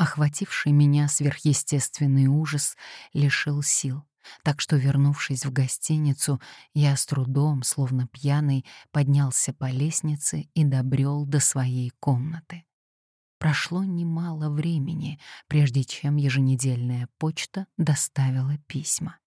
Охвативший меня сверхъестественный ужас лишил сил, так что, вернувшись в гостиницу, я с трудом, словно пьяный, поднялся по лестнице и добрел до своей комнаты. Прошло немало времени, прежде чем еженедельная почта доставила письма.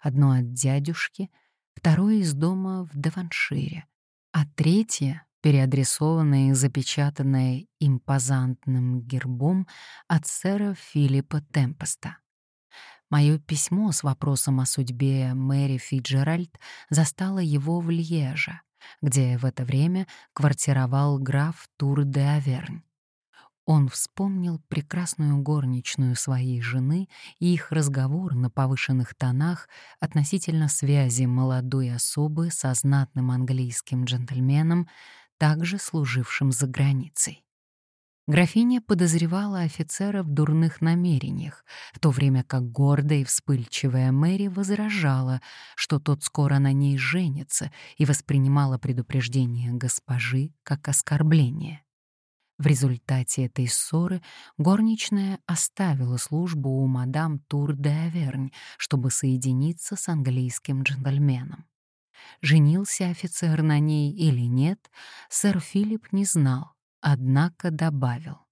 Одно от дядюшки, второе из дома в Деваншире, а третье переадресованное и запечатанное импозантным гербом от сэра Филиппа Темпеста. Мое письмо с вопросом о судьбе Мэри Фиджеральд застало его в Льеже, где в это время квартировал граф Тур де Авернь. Он вспомнил прекрасную горничную своей жены и их разговор на повышенных тонах относительно связи молодой особы со знатным английским джентльменом, также служившим за границей. Графиня подозревала офицера в дурных намерениях, в то время как гордая и вспыльчивая Мэри возражала, что тот скоро на ней женится, и воспринимала предупреждение госпожи как оскорбление. В результате этой ссоры горничная оставила службу у мадам Тур де Авернь, чтобы соединиться с английским джентльменом. Женился офицер на ней или нет, сэр Филипп не знал, однако добавил.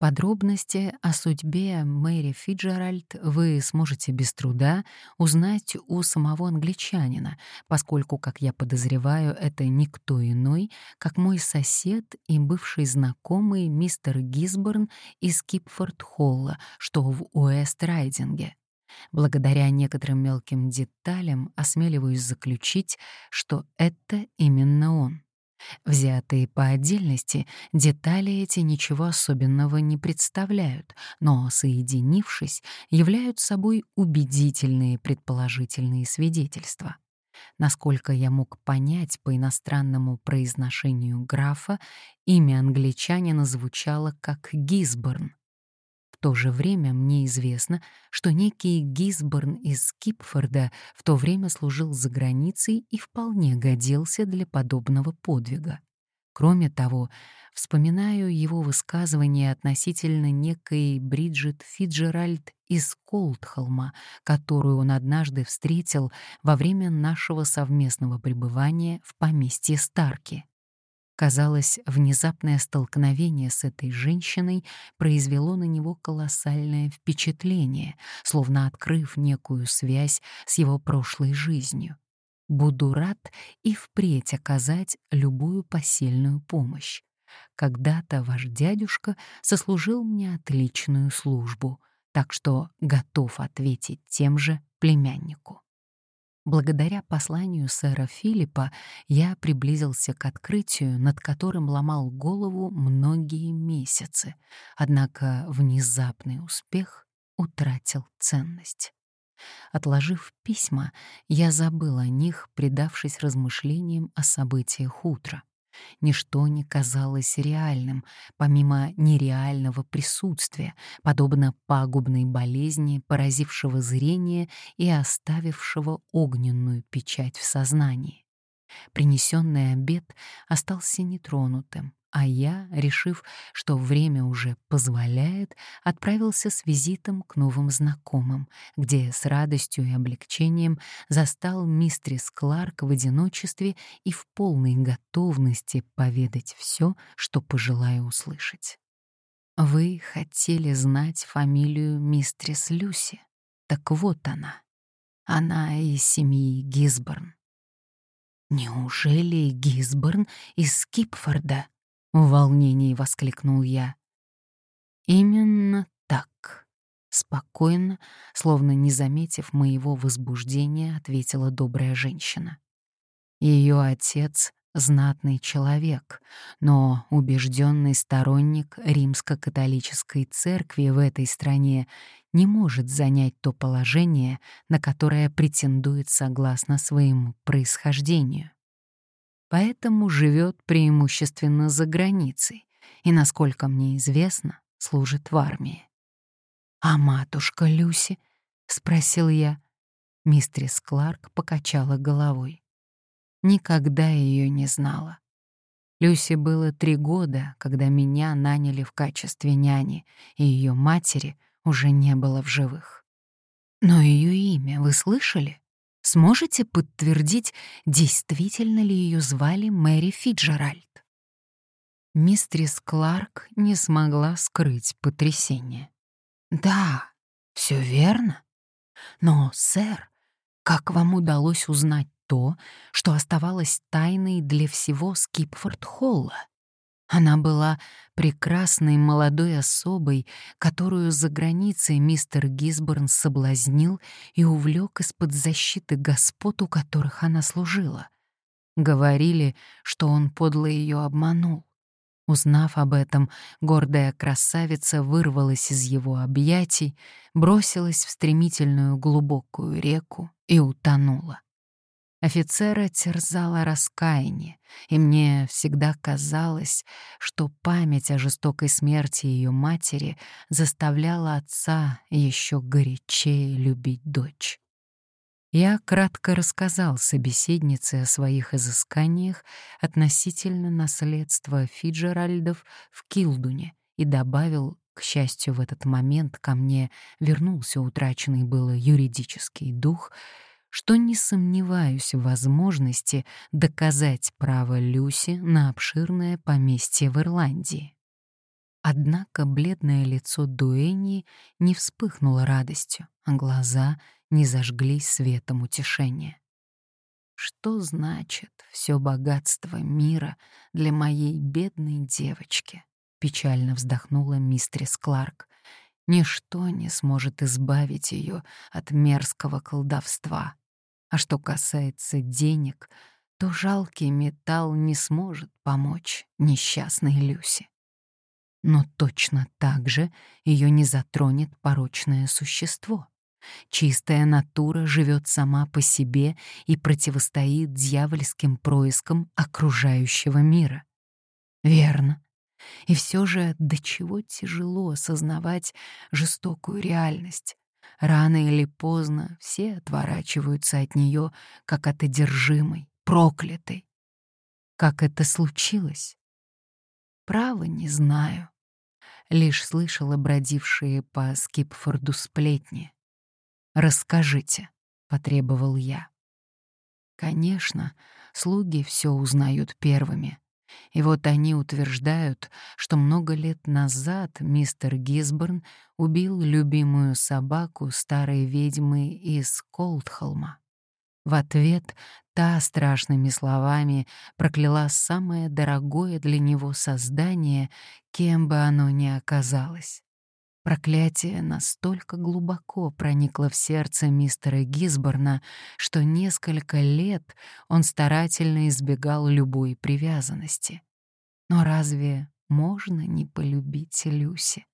Подробности о судьбе Мэри Фиджеральд вы сможете без труда узнать у самого англичанина, поскольку, как я подозреваю, это никто иной, как мой сосед и бывший знакомый мистер Гисборн из Кипфорд-Холла, что в Уэст-Райдинге. Благодаря некоторым мелким деталям осмеливаюсь заключить, что это именно он. Взятые по отдельности, детали эти ничего особенного не представляют, но, соединившись, являются собой убедительные предположительные свидетельства. Насколько я мог понять по иностранному произношению графа, имя англичанина звучало как Гисборн, то же время мне известно, что некий Гисборн из Кипфорда в то время служил за границей и вполне годился для подобного подвига. Кроме того, вспоминаю его высказывание относительно некой Бриджит Фиджеральд из Колдхолма, которую он однажды встретил во время нашего совместного пребывания в поместье Старки. Казалось, внезапное столкновение с этой женщиной произвело на него колоссальное впечатление, словно открыв некую связь с его прошлой жизнью. Буду рад и впредь оказать любую посильную помощь. Когда-то ваш дядюшка сослужил мне отличную службу, так что готов ответить тем же племяннику. Благодаря посланию сэра Филиппа я приблизился к открытию, над которым ломал голову многие месяцы, однако внезапный успех утратил ценность. Отложив письма, я забыл о них, предавшись размышлениям о событиях утра. Ничто не казалось реальным, помимо нереального присутствия, подобно пагубной болезни, поразившего зрение и оставившего огненную печать в сознании. Принесенный обед остался нетронутым, а я, решив, что время уже позволяет, отправился с визитом к новым знакомым, где с радостью и облегчением застал мистрис Кларк в одиночестве и в полной готовности поведать все, что пожелаю услышать. Вы хотели знать фамилию мистрис Люси? Так вот она. Она из семьи Гисборн. Неужели Гисборн из Скипфорда? В волнении воскликнул я. Именно так. Спокойно, словно не заметив моего возбуждения, ответила добрая женщина. Ее отец — знатный человек, но убежденный сторонник римско-католической церкви в этой стране не может занять то положение, на которое претендует согласно своему происхождению поэтому живет преимущественно за границей и, насколько мне известно, служит в армии. «А матушка Люси?» — спросил я. Мистрис Кларк покачала головой. Никогда ее не знала. Люси было три года, когда меня наняли в качестве няни, и ее матери уже не было в живых. Но ее имя вы слышали? Сможете подтвердить, действительно ли ее звали Мэри Фиджеральд? Мистрис Кларк не смогла скрыть потрясение. «Да, все верно. Но, сэр, как вам удалось узнать то, что оставалось тайной для всего Скипфорд-Холла? Она была прекрасной молодой особой, которую за границей мистер Гисборн соблазнил и увлек из-под защиты господ, у которых она служила. Говорили, что он подло ее обманул. Узнав об этом, гордая красавица вырвалась из его объятий, бросилась в стремительную глубокую реку и утонула. Офицера терзало раскаяние, и мне всегда казалось, что память о жестокой смерти ее матери заставляла отца еще горячее любить дочь. Я кратко рассказал собеседнице о своих изысканиях относительно наследства Фиджеральдов в Килдуне и добавил, к счастью, в этот момент ко мне вернулся утраченный было юридический дух, что не сомневаюсь в возможности доказать право Люси на обширное поместье в Ирландии. Однако бледное лицо Дуэни не вспыхнуло радостью, а глаза — не зажглись светом утешения. Что значит все богатство мира для моей бедной девочки? Печально вздохнула мистрис Кларк. Ничто не сможет избавить ее от мерзкого колдовства. А что касается денег, то жалкий металл не сможет помочь несчастной Люси. Но точно так же ее не затронет порочное существо. Чистая натура живет сама по себе и противостоит дьявольским проискам окружающего мира. Верно. И все же до чего тяжело осознавать жестокую реальность. Рано или поздно все отворачиваются от нее, как от одержимой, проклятой. Как это случилось? Право не знаю. Лишь слышала бродившие по Скипфорду сплетни. «Расскажите», — потребовал я. Конечно, слуги все узнают первыми. И вот они утверждают, что много лет назад мистер Гисборн убил любимую собаку старой ведьмы из Колдхолма. В ответ та страшными словами прокляла самое дорогое для него создание, кем бы оно ни оказалось. Проклятие настолько глубоко проникло в сердце мистера Гисборна, что несколько лет он старательно избегал любой привязанности. Но разве можно не полюбить Люси?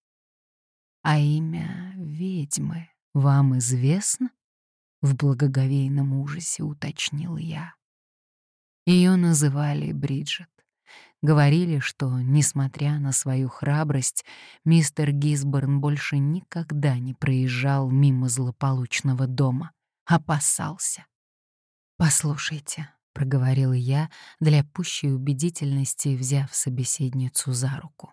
А имя ведьмы вам известно? В благоговейном ужасе уточнил я. Ее называли Бриджит. Говорили, что, несмотря на свою храбрость, мистер Гисборн больше никогда не проезжал мимо злополучного дома. Опасался. «Послушайте», — проговорил я, для пущей убедительности взяв собеседницу за руку.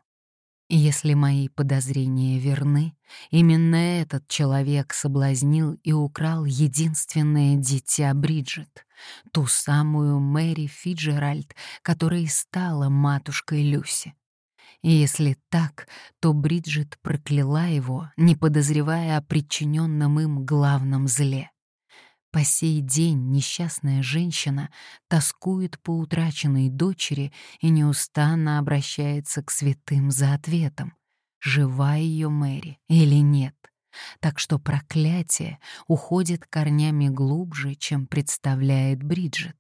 Если мои подозрения верны, именно этот человек соблазнил и украл единственное дитя Бриджит, ту самую Мэри Фиджеральд, которая стала матушкой Люси. И если так, то Бриджит прокляла его, не подозревая о причиненном им главном зле. По сей день несчастная женщина тоскует по утраченной дочери и неустанно обращается к святым за ответом, жива ее Мэри или нет. Так что проклятие уходит корнями глубже, чем представляет Бриджит.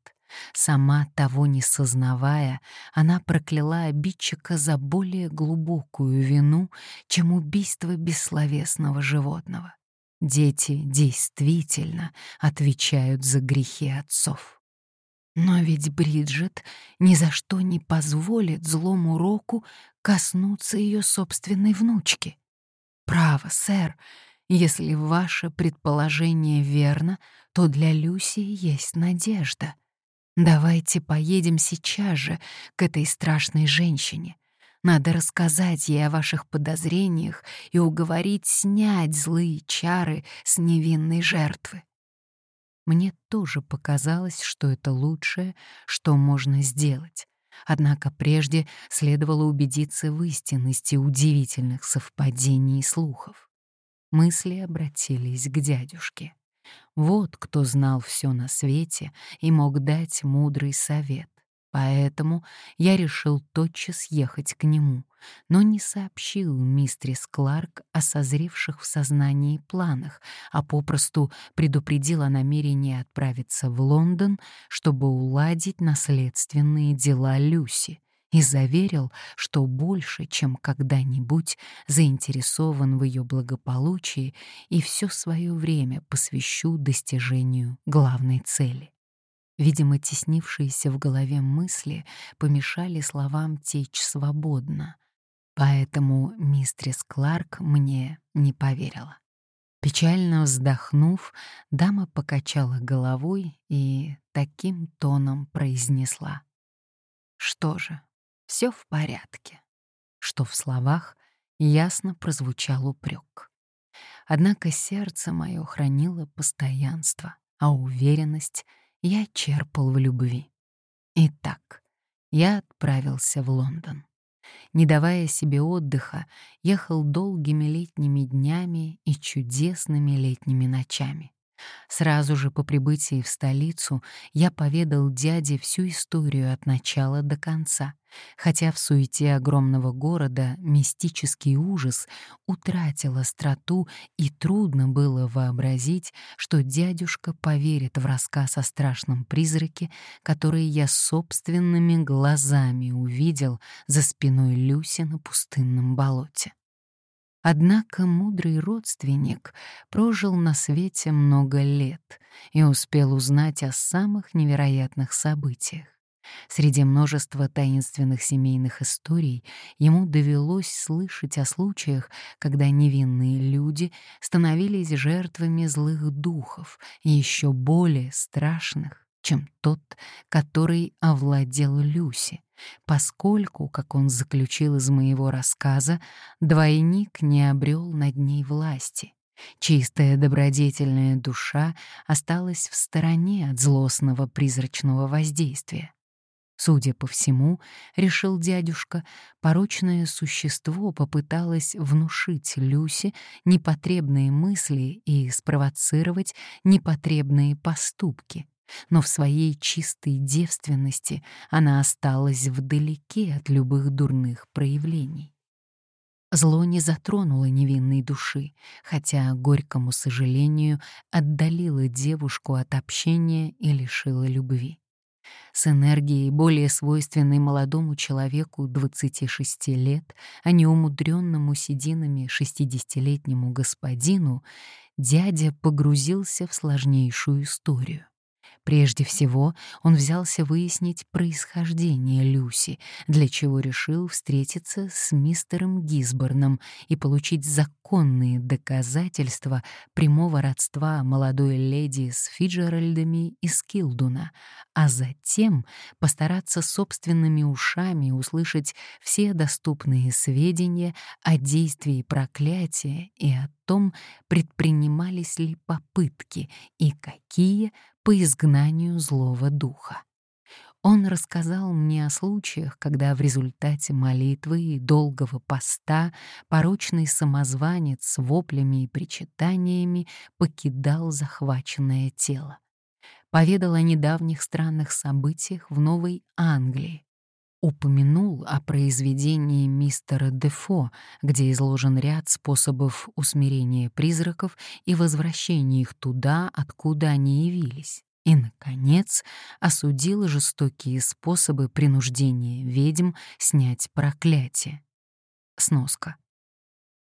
Сама того не сознавая, она прокляла обидчика за более глубокую вину, чем убийство бессловесного животного. Дети действительно отвечают за грехи отцов. Но ведь Бриджит ни за что не позволит злому року коснуться ее собственной внучки. Право, сэр, если ваше предположение верно, то для Люси есть надежда. Давайте поедем сейчас же к этой страшной женщине. Надо рассказать ей о ваших подозрениях и уговорить снять злые чары с невинной жертвы. Мне тоже показалось, что это лучшее, что можно сделать. Однако прежде следовало убедиться в истинности удивительных совпадений и слухов. Мысли обратились к дядюшке. Вот кто знал все на свете и мог дать мудрый совет. Поэтому я решил тотчас ехать к нему, но не сообщил мистрис Кларк о созревших в сознании планах, а попросту предупредил о намерении отправиться в Лондон, чтобы уладить наследственные дела Люси, и заверил, что больше, чем когда-нибудь, заинтересован в ее благополучии и все свое время посвящу достижению главной цели. Видимо, теснившиеся в голове мысли помешали словам течь свободно, поэтому мистрис Кларк мне не поверила. Печально вздохнув, дама покачала головой и таким тоном произнесла. «Что же, все в порядке», что в словах ясно прозвучал упрек. Однако сердце мое хранило постоянство, а уверенность — я черпал в любви. Итак, я отправился в Лондон. Не давая себе отдыха, ехал долгими летними днями и чудесными летними ночами. Сразу же по прибытии в столицу я поведал дяде всю историю от начала до конца, хотя в суете огромного города мистический ужас утратил остроту и трудно было вообразить, что дядюшка поверит в рассказ о страшном призраке, который я собственными глазами увидел за спиной Люси на пустынном болоте. Однако мудрый родственник прожил на свете много лет и успел узнать о самых невероятных событиях. Среди множества таинственных семейных историй ему довелось слышать о случаях, когда невинные люди становились жертвами злых духов, еще более страшных, чем тот, который овладел Люси, поскольку, как он заключил из моего рассказа, двойник не обрел над ней власти. Чистая добродетельная душа осталась в стороне от злостного призрачного воздействия. Судя по всему, решил дядюшка, порочное существо попыталось внушить Люси непотребные мысли и спровоцировать непотребные поступки, но в своей чистой девственности она осталась вдалеке от любых дурных проявлений. Зло не затронуло невинной души, хотя, горькому сожалению, отдалило девушку от общения и лишило любви. С энергией, более свойственной молодому человеку 26 лет, а не умудренному сединами 60-летнему господину, дядя погрузился в сложнейшую историю. Прежде всего, он взялся выяснить происхождение Люси, для чего решил встретиться с мистером Гисборном и получить законные доказательства прямого родства молодой леди с Фиджеральдами из Килдуна, а затем постараться собственными ушами услышать все доступные сведения о действии проклятия и о том, предпринимались ли попытки и какие по изгнанию злого духа. Он рассказал мне о случаях, когда в результате молитвы и долгого поста порочный самозванец с воплями и причитаниями покидал захваченное тело. Поведал о недавних странных событиях в Новой Англии, упомянул о произведении мистера Дефо, где изложен ряд способов усмирения призраков и возвращения их туда, откуда они явились. И, наконец, осудил жестокие способы принуждения ведьм снять проклятие. Сноска.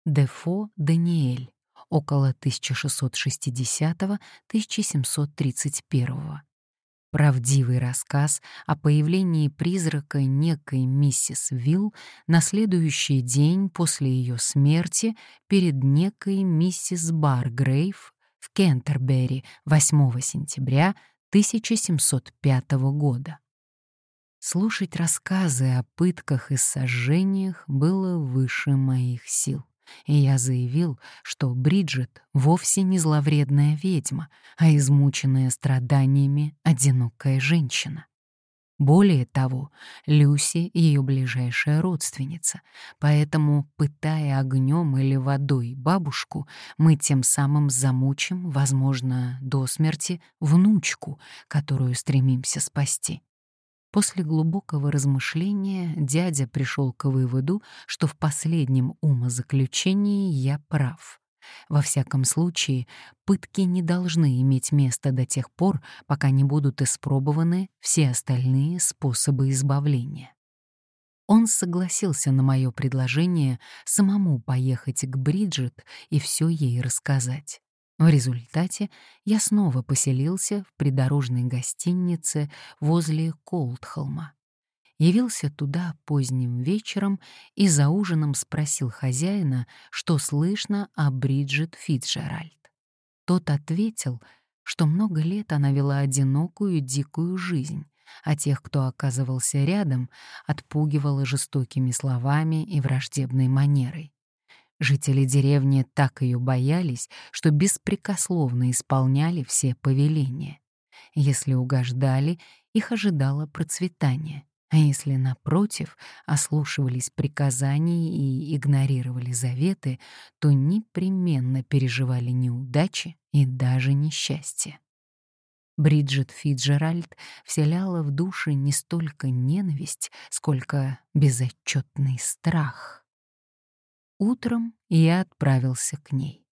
Дефо Даниэль, около 1660-1731 Правдивый рассказ о появлении призрака некой миссис Вилл на следующий день после ее смерти перед некой миссис Баргрейв в Кентербери 8 сентября 1705 года. Слушать рассказы о пытках и сожжениях было выше моих сил, и я заявил, что Бриджит вовсе не зловредная ведьма, а измученная страданиями одинокая женщина. Более того, Люси — ее ближайшая родственница, поэтому, пытая огнем или водой бабушку, мы тем самым замучим, возможно, до смерти, внучку, которую стремимся спасти. После глубокого размышления дядя пришел к выводу, что в последнем умозаключении я прав. Во всяком случае, пытки не должны иметь места до тех пор, пока не будут испробованы все остальные способы избавления. Он согласился на мое предложение самому поехать к Бриджит и все ей рассказать. В результате я снова поселился в придорожной гостинице возле Колдхолма явился туда поздним вечером и за ужином спросил хозяина, что слышно о Бриджит Фитджеральд. Тот ответил, что много лет она вела одинокую дикую жизнь, а тех, кто оказывался рядом, отпугивала жестокими словами и враждебной манерой. Жители деревни так ее боялись, что беспрекословно исполняли все повеления. Если угождали, их ожидало процветание. А если, напротив, ослушивались приказаний и игнорировали заветы, то непременно переживали неудачи и даже несчастье. Бриджит Фиджеральд вселяла в души не столько ненависть, сколько безотчетный страх. Утром я отправился к ней.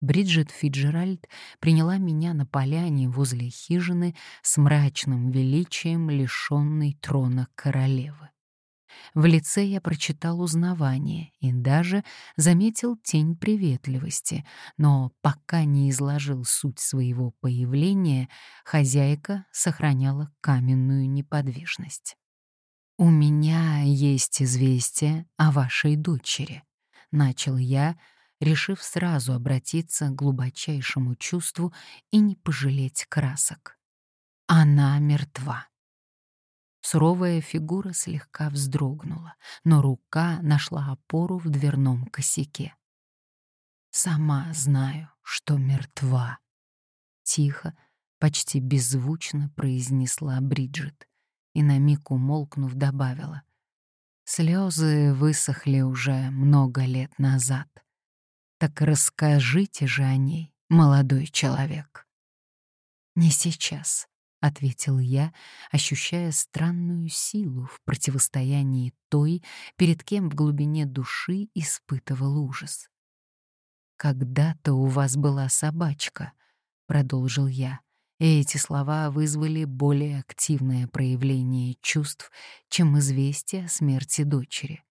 Бриджит Фиджеральд приняла меня на поляне возле хижины с мрачным величием, лишенной трона королевы. В лице я прочитал узнавание и даже заметил тень приветливости, но пока не изложил суть своего появления, хозяйка сохраняла каменную неподвижность. «У меня есть известие о вашей дочери», — начал я, — решив сразу обратиться к глубочайшему чувству и не пожалеть красок. Она мертва. Суровая фигура слегка вздрогнула, но рука нашла опору в дверном косяке. «Сама знаю, что мертва», — тихо, почти беззвучно произнесла Бриджит и на миг умолкнув добавила. Слезы высохли уже много лет назад. Так расскажите же о ней, молодой человек. Не сейчас, ответил я, ощущая странную силу в противостоянии той, перед кем в глубине души испытывал ужас. Когда-то у вас была собачка, продолжил я. И эти слова вызвали более активное проявление чувств, чем известие о смерти дочери.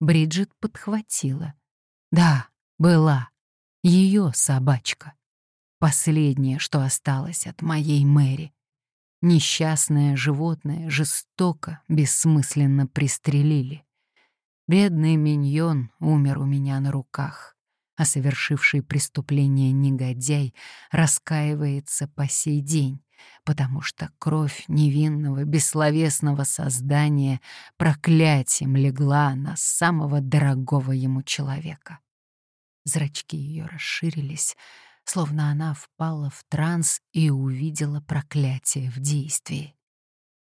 Бриджит подхватила. Да, была ее собачка. Последнее, что осталось от моей Мэри. Несчастное животное жестоко, бессмысленно пристрелили. Бедный миньон умер у меня на руках, а совершивший преступление негодяй раскаивается по сей день, потому что кровь невинного, бессловесного создания проклятием легла на самого дорогого ему человека. Зрачки ее расширились, словно она впала в транс и увидела проклятие в действии.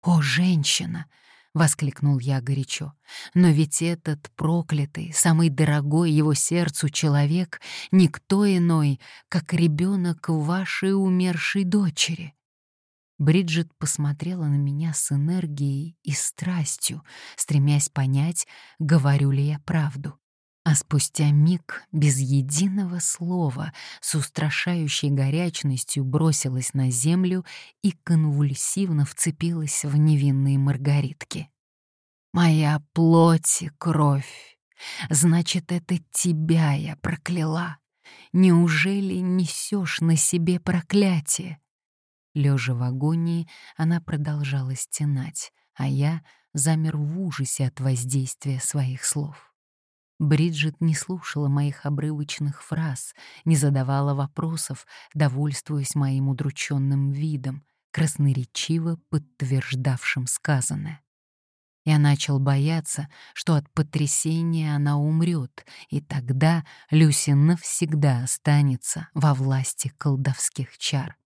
«О, женщина!» — воскликнул я горячо. «Но ведь этот проклятый, самый дорогой его сердцу человек — никто иной, как ребенок вашей умершей дочери». Бриджит посмотрела на меня с энергией и страстью, стремясь понять, говорю ли я правду. А спустя миг, без единого слова, с устрашающей горячностью бросилась на землю и конвульсивно вцепилась в невинные маргаритки. «Моя плоть и кровь! Значит, это тебя я прокляла! Неужели несешь на себе проклятие?» Лежа в агонии, она продолжала стенать, а я замер в ужасе от воздействия своих слов. Бриджит не слушала моих обрывочных фраз, не задавала вопросов, довольствуясь моим удрученным видом, красноречиво подтверждавшим сказанное. Я начал бояться, что от потрясения она умрет, и тогда Люси навсегда останется во власти колдовских чар.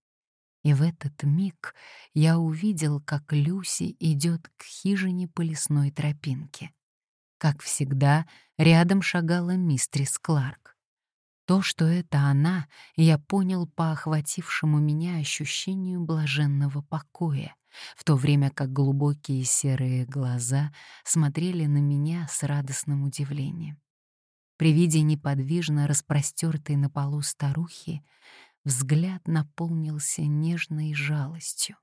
И в этот миг я увидел, как Люси идет к хижине по лесной тропинке. Как всегда, рядом шагала мистрис Кларк. То, что это она, я понял по охватившему меня ощущению блаженного покоя, в то время как глубокие серые глаза смотрели на меня с радостным удивлением. При виде неподвижно распростертой на полу старухи взгляд наполнился нежной жалостью.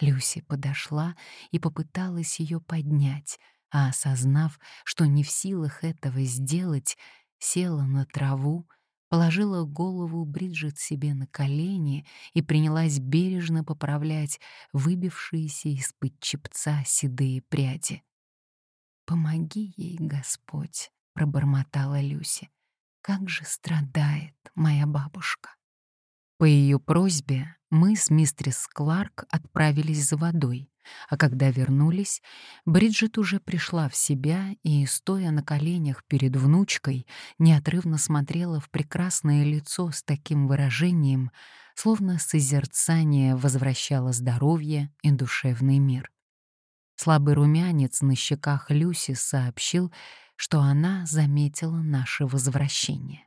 Люси подошла и попыталась ее поднять, а осознав, что не в силах этого сделать, села на траву, положила голову Бриджит себе на колени и принялась бережно поправлять выбившиеся из-под чепца седые пряди. «Помоги ей, Господь», — пробормотала Люси. «Как же страдает моя бабушка». По ее просьбе мы с мистерис Кларк отправились за водой, а когда вернулись, Бриджит уже пришла в себя и, стоя на коленях перед внучкой, неотрывно смотрела в прекрасное лицо с таким выражением, словно созерцание возвращало здоровье и душевный мир. Слабый румянец на щеках Люси сообщил, что она заметила наше возвращение.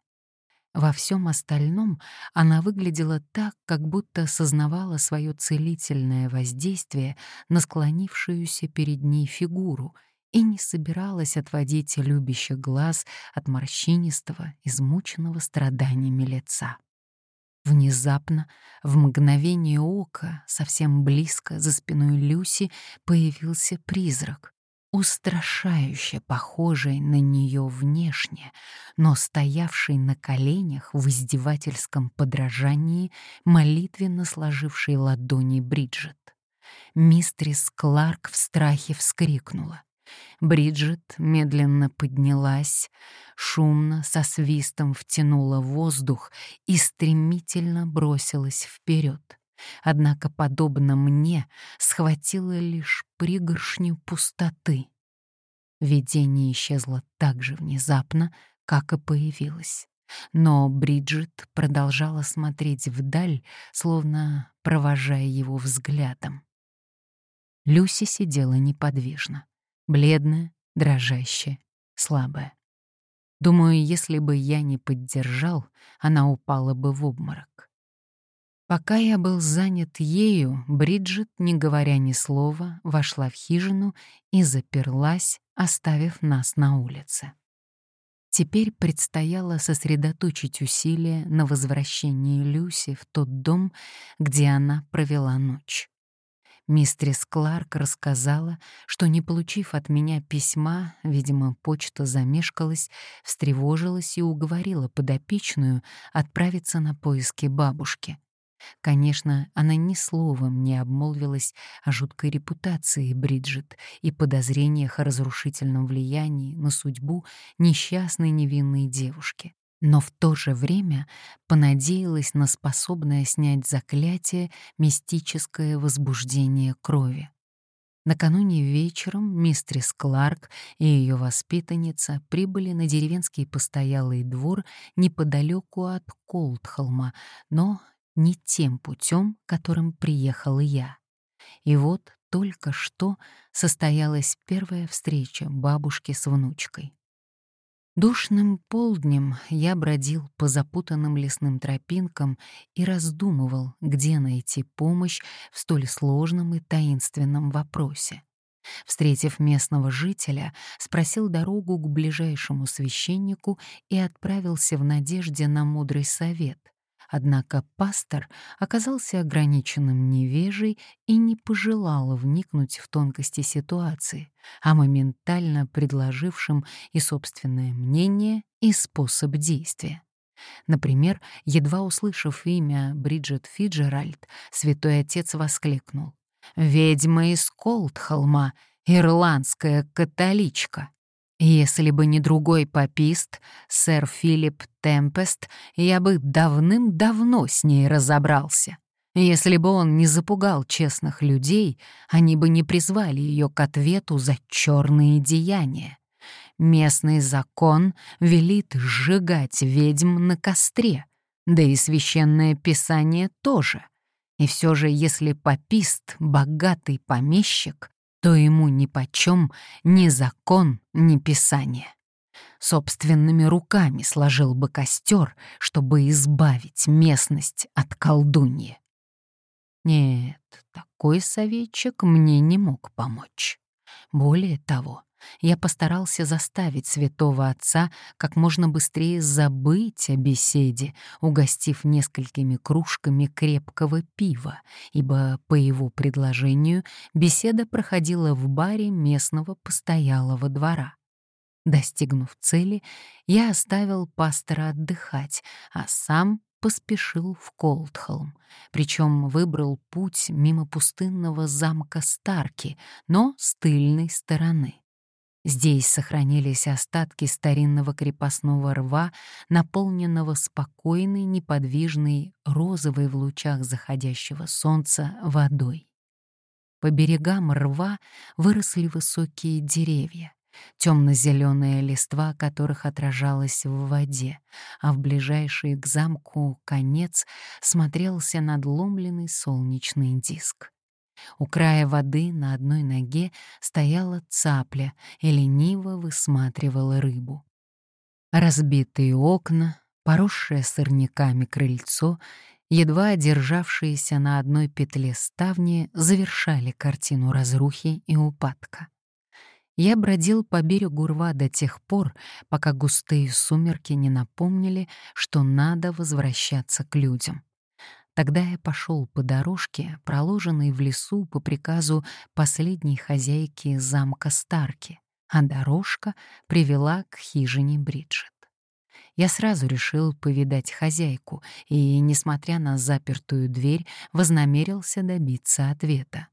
Во всем остальном она выглядела так, как будто сознавала свое целительное воздействие на склонившуюся перед ней фигуру и не собиралась отводить любящих глаз от морщинистого, измученного страданиями лица. Внезапно, в мгновение ока, совсем близко за спиной Люси, появился призрак устрашающе похожей на нее внешне, но стоявший на коленях в издевательском подражании, молитвенно сложившей ладони Бриджит. Мистрис Кларк в страхе вскрикнула. Бриджит медленно поднялась, шумно, со свистом втянула воздух и стремительно бросилась вперед. Однако, подобно мне, схватила лишь пригоршню пустоты. Видение исчезло так же внезапно, как и появилось. Но Бриджит продолжала смотреть вдаль, словно провожая его взглядом. Люси сидела неподвижно, бледная, дрожащая, слабая. Думаю, если бы я не поддержал, она упала бы в обморок. Пока я был занят ею, Бриджит, не говоря ни слова, вошла в хижину и заперлась, оставив нас на улице. Теперь предстояло сосредоточить усилия на возвращении Люси в тот дом, где она провела ночь. Мистрис Кларк рассказала, что, не получив от меня письма, видимо, почта замешкалась, встревожилась и уговорила подопечную отправиться на поиски бабушки. Конечно, она ни словом не обмолвилась о жуткой репутации Бриджит и подозрениях о разрушительном влиянии на судьбу несчастной невинной девушки, но в то же время понадеялась на способное снять заклятие мистическое возбуждение крови. Накануне вечером мистрис Кларк и ее воспитанница прибыли на деревенский постоялый двор неподалеку от Колдхолма, но не тем путем, которым приехал я. И вот только что состоялась первая встреча бабушки с внучкой. Душным полднем я бродил по запутанным лесным тропинкам и раздумывал, где найти помощь в столь сложном и таинственном вопросе. Встретив местного жителя, спросил дорогу к ближайшему священнику и отправился в надежде на мудрый совет — Однако пастор оказался ограниченным невежей и не пожелал вникнуть в тонкости ситуации, а моментально предложившим и собственное мнение, и способ действия. Например, едва услышав имя Бриджит Фиджеральд, святой отец воскликнул «Ведьма из Колдхолма, ирландская католичка!» Если бы не другой попист, сэр Филипп Темпест, я бы давным-давно с ней разобрался. Если бы он не запугал честных людей, они бы не призвали ее к ответу за черные деяния. Местный закон велит сжигать ведьм на костре, да и священное писание тоже. И все же, если попист — богатый помещик, то ему нипочем ни закон, ни писание. Собственными руками сложил бы костер, чтобы избавить местность от колдуньи. Нет, такой советчик мне не мог помочь. Более того, я постарался заставить святого отца как можно быстрее забыть о беседе, угостив несколькими кружками крепкого пива, ибо, по его предложению, беседа проходила в баре местного постоялого двора. Достигнув цели, я оставил пастора отдыхать, а сам поспешил в Колдхолм, причем выбрал путь мимо пустынного замка Старки, но с тыльной стороны. Здесь сохранились остатки старинного крепостного рва, наполненного спокойной, неподвижной, розовой в лучах заходящего солнца водой. По берегам рва выросли высокие деревья, темно-зеленая листва которых отражалась в воде, а в ближайший к замку конец смотрелся надломленный солнечный диск. У края воды на одной ноге стояла цапля и лениво высматривала рыбу. Разбитые окна, поросшее сорняками крыльцо, едва державшиеся на одной петле ставни, завершали картину разрухи и упадка. Я бродил по берегу рва до тех пор, пока густые сумерки не напомнили, что надо возвращаться к людям. Тогда я пошел по дорожке, проложенной в лесу по приказу последней хозяйки замка Старки, а дорожка привела к хижине Бриджит. Я сразу решил повидать хозяйку и, несмотря на запертую дверь, вознамерился добиться ответа.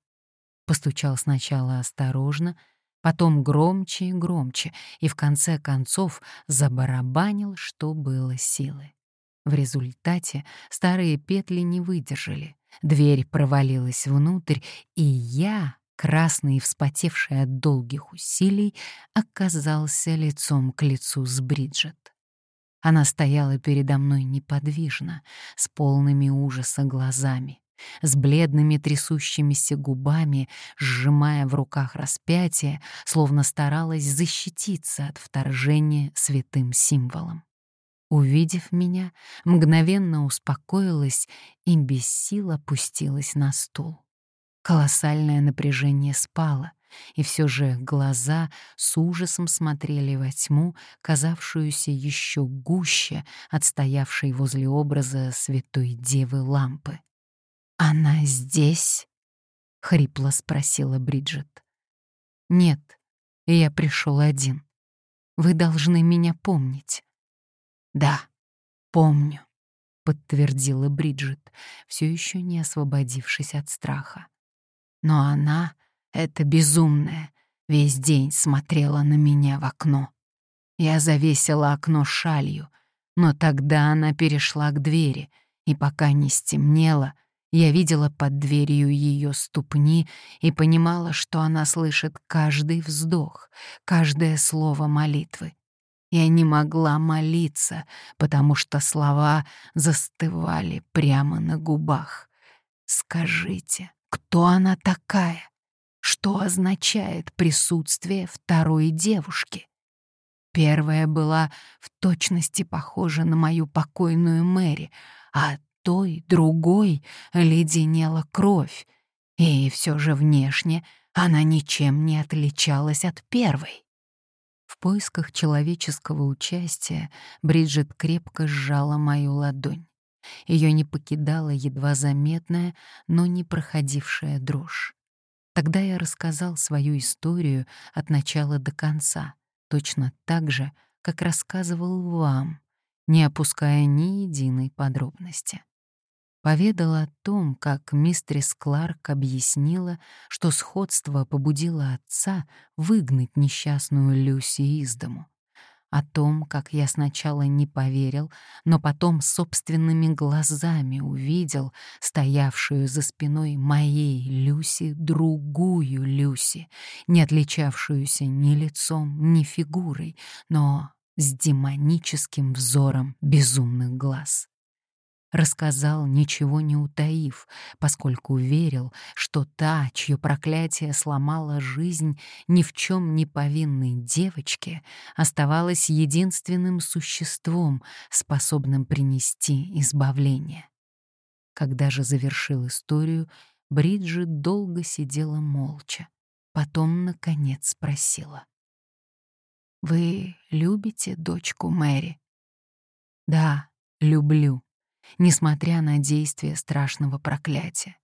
Постучал сначала осторожно, потом громче и громче, и в конце концов забарабанил, что было силы. В результате старые петли не выдержали, дверь провалилась внутрь, и я, красный и вспотевший от долгих усилий, оказался лицом к лицу с Бриджит. Она стояла передо мной неподвижно, с полными ужаса глазами с бледными трясущимися губами, сжимая в руках распятие, словно старалась защититься от вторжения святым символом. Увидев меня, мгновенно успокоилась и без сил опустилась на стул. Колоссальное напряжение спало, и все же глаза с ужасом смотрели во тьму, казавшуюся еще гуще от стоявшей возле образа святой девы лампы. «Она здесь?» — хрипло спросила Бриджит. «Нет, я пришел один. Вы должны меня помнить». «Да, помню», — подтвердила Бриджит, все еще не освободившись от страха. «Но она, эта безумная, весь день смотрела на меня в окно. Я завесила окно шалью, но тогда она перешла к двери, и пока не стемнело, я видела под дверью ее ступни и понимала, что она слышит каждый вздох, каждое слово молитвы. Я не могла молиться, потому что слова застывали прямо на губах. «Скажите, кто она такая? Что означает присутствие второй девушки?» Первая была в точности похожа на мою покойную Мэри, а той, другой леденела кровь, и все же внешне она ничем не отличалась от первой. Поисках человеческого участия Бриджит крепко сжала мою ладонь. Ее не покидала едва заметная, но не проходившая дрожь. Тогда я рассказал свою историю от начала до конца, точно так же, как рассказывал вам, не опуская ни единой подробности поведал о том, как мистрис Кларк объяснила, что сходство побудило отца выгнать несчастную Люси из дому, о том, как я сначала не поверил, но потом собственными глазами увидел стоявшую за спиной моей Люси другую Люси, не отличавшуюся ни лицом, ни фигурой, но с демоническим взором безумных глаз рассказал, ничего не утаив, поскольку верил, что та, чье проклятие сломало жизнь ни в чем не повинной девочке, оставалась единственным существом, способным принести избавление. Когда же завершил историю, Бриджит долго сидела молча, потом, наконец, спросила. «Вы любите дочку Мэри?» «Да, люблю», несмотря на действие страшного проклятия.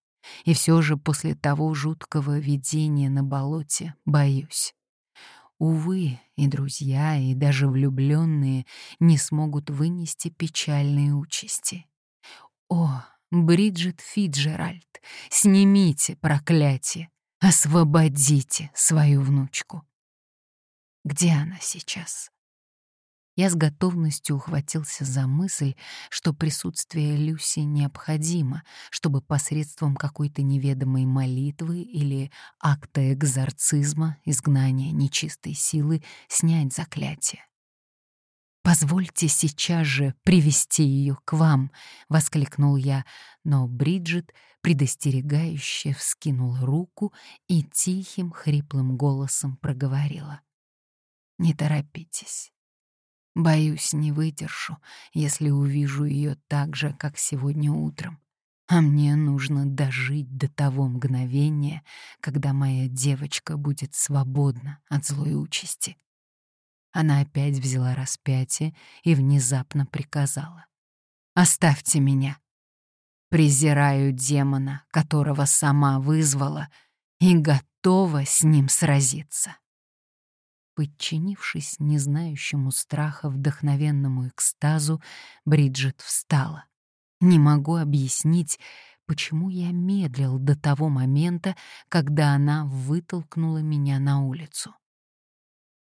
И все же после того жуткого видения на болоте боюсь. Увы, и друзья, и даже влюбленные не смогут вынести печальные участи. О, Бриджит Фиджеральд, снимите проклятие, освободите свою внучку. Где она сейчас? Я с готовностью ухватился за мысль, что присутствие Люси необходимо, чтобы посредством какой-то неведомой молитвы или акта экзорцизма, изгнания нечистой силы, снять заклятие. «Позвольте сейчас же привести ее к вам!» — воскликнул я, но Бриджит, предостерегающе, вскинула руку и тихим, хриплым голосом проговорила. «Не торопитесь. Боюсь, не выдержу, если увижу ее так же, как сегодня утром. А мне нужно дожить до того мгновения, когда моя девочка будет свободна от злой участи. Она опять взяла распятие и внезапно приказала. «Оставьте меня. Презираю демона, которого сама вызвала, и готова с ним сразиться». Подчинившись незнающему страха вдохновенному экстазу, Бриджит встала. Не могу объяснить, почему я медлил до того момента, когда она вытолкнула меня на улицу.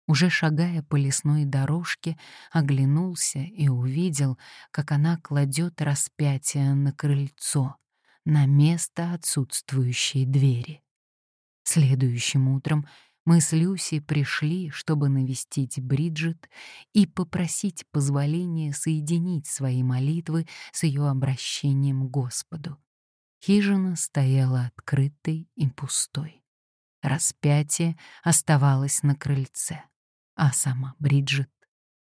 Уже шагая по лесной дорожке, оглянулся и увидел, как она кладет распятие на крыльцо, на место отсутствующей двери. Следующим утром мы с Люси пришли, чтобы навестить Бриджит и попросить позволения соединить свои молитвы с ее обращением к Господу. Хижина стояла открытой и пустой. Распятие оставалось на крыльце, а сама Бриджит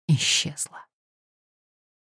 исчезла.